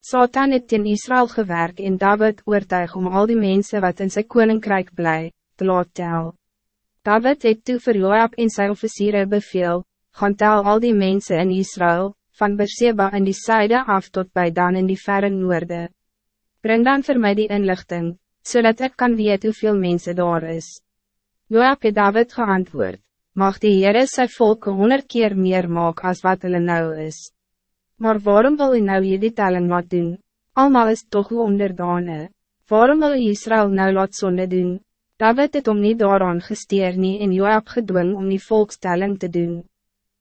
Satan het in Israël gewerkt en David oortuig om al die mensen wat in zijn koninkrijk blij, te laat tel. David het toe vir Joab en sy officieren beveel, gaan tel al die mensen in Israël, van Beersheba in die zuiden af tot bij Dan in die verre noorde. Breng dan voor mij die inlichting, zodat ik kan weet hoeveel mensen daar is. Joab het David geantwoord, mag die Heere sy volk honderd keer meer maak als wat hulle nou is. Maar waarom wil u nou hierdie telling laat doen? Almal is toch uw onderdane. Waarom wil u Israël nou laat zonde doen? David het om niet daaraan gesteer nie en Joab gedwing om die volkstelling te doen.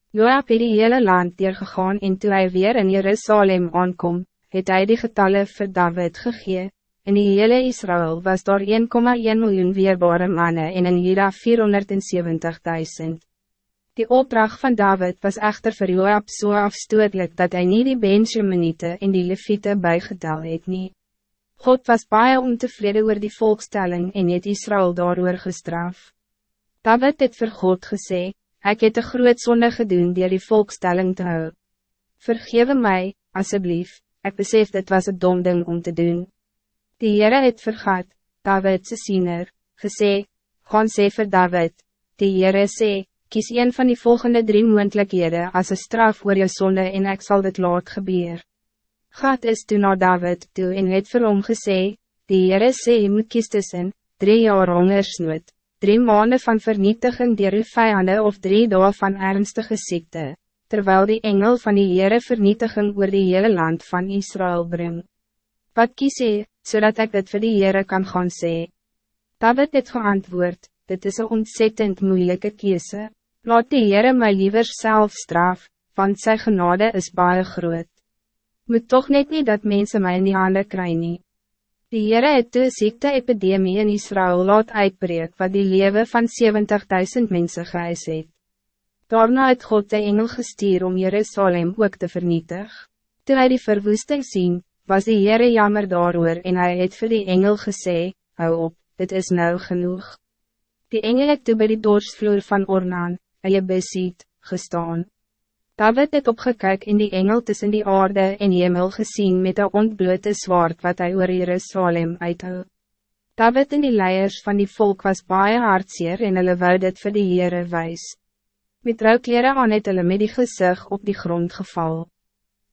Joab het die hele land gegaan en toe hy weer in Jerusalem aankom, het hy die getalle vir David gegee. In die hele Israël was daar 1,1 miljoen weerbare mannen en in Juda 470.000. Die opdracht van David was echter voor Joab zo so afstootelijk dat hij niet die Benjaminite en die Levite bijgetel het nie. God was baie ontevreden oor die volkstelling en het Israël daarover gestraf. David het vir God gesê, ek het een groot zonde gedoen die die volkstelling te hou. Vergewe mij, alsjeblieft, ik besef dit was een dom ding om te doen. Die Heere het vergat, David se siener, gesê, gaan sê vir David, die Heere sê, kies een van die volgende drie moendlikhede als een straf voor je zonde en ik zal dit laat gebeur. Gaat is toen naar David toe en het vir hom gesê, die Heere sê jy moet kies tussen, drie jaar hongersnood, drie maanden van vernietiging dier uw vijanden of drie dagen van ernstige ziekte, terwijl die engel van die Heere vernietiging oor die hele land van Israël brengt. Wat kies jy, zodat ik dit voor die Heere kan gaan sê? David het geantwoord, dit is een ontzettend moeilijke keuze. Laat die Heere my liever self straf, want sy genade is baie groot. Moet toch net niet dat mensen mij in die handen kry nie. Die Heere het toe ziekte epidemie in Israël laat uitbreek wat die leven van 70.000 mensen gehuis het. Daarna het God de engel gestuur om Jerusalem ook te vernietig. Toen hij die verwoesting zien, was die Heere jammer daarover en hij het vir die engel gesê, hou op, dit is nou genoeg. Die engel het toe by die doorsvloer van Ornaan, je besiet, gestaan. David het opgekyk in die engel tussen die aarde en hemel gezien met een ontblote zwaard wat hij oor Jerusalem uithou. David en die leiers van die volk was baie hartseer en hulle wou dit vir die Heere wees. Met rouwkleren aan het hulle met die gezicht op die grond geval.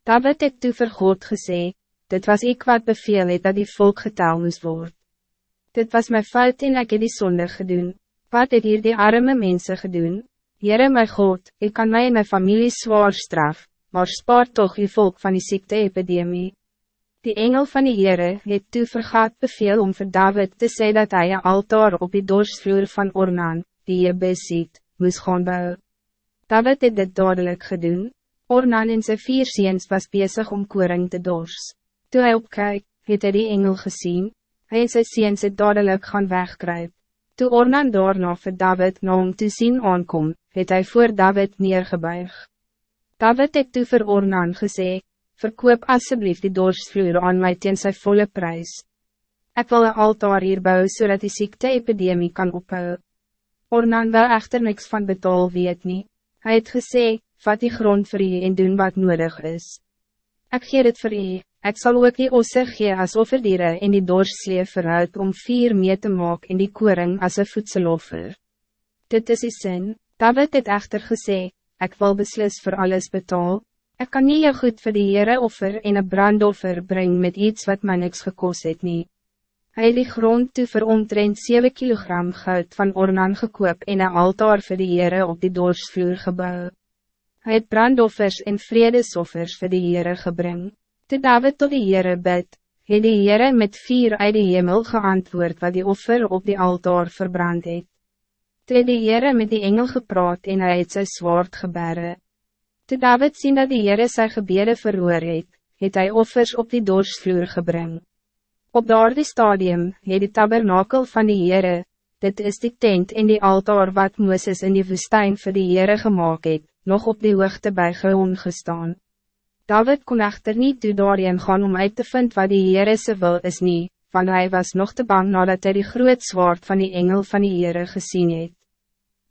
David het toe vir God gesê, dit was ik wat beveel het dat die volk getel moest worden. Dit was mijn fout en ek het die sonde gedoen. Wat het hier die arme mensen gedoen? Jere my God, ik kan mij en mijn familie zwaar straf, maar spaar toch je volk van die ziekte-epidemie. Die engel van die Heere het toe vergaat beveel om voor David te zeggen dat hij een altaar op die doorsvloer van Ornaan, die je beziet, moest gaan bouwen. David het dit dadelijk gedaan. Ornaan en zijn vier ziens was bezig om koring te dors. Toen hij opkijkt, het hij die engel gezien, hij en zijn ziens het dadelijk gaan wegkruipen. Toe Ornan daarna vir David na om te zien aankom, het hij voor David neergebuig. David het toe vir Ornan gesê, verkoop alsjeblieft die dorsvloer aan mij teen sy volle prijs. Ik wil een altaar hier bouwen zodat die ziekte-epidemie kan ophouden. Ornan wil echter niks van betaal weet nie. Hij het gesê, vat die grond vir je en doen wat nodig is. Ik geef het voor je, Ik zal ook die osse gee as offerdiere en die doorslee verhoud om vier mee te maak en die koring as een voedseloffer. Dit is die sin, David het echter gesê, ik wil beslis voor alles betaal, ik kan niet je goed voor die Heere offer en een brandoffer brengen met iets wat my niks gekos het nie. Hy het die grond toe vir omtrent 7 kilogram goud van Ornan gekoop en een altaar voor die Heere op die doorsvloer gebouw. Hij het brandoffers en vredesoffers voor die Heere gebring. Toe David tot die Heere bid, het die Heere met vier uit die hemel geantwoord wat die offer op die altaar verbrand het. Toe die Heere met die engel gepraat en hy het sy zwaard gebere. Toe David sien dat die Heere sy gebede verhoor het, het hy offers op die doorsvloer gebring. Op daardie stadium het die tabernakel van die Heere, dit is die tent en die altaar wat Mooses in die woestijn vir die Heere gemaakt het, nog op die hoogte bij Geon gestaan. David kon echter niet toe daarin gaan om uit te vinden wat die Heere se wil is nie, want hij was nog te bang nadat hij die groot zwaard van die engel van die Heere gezien het.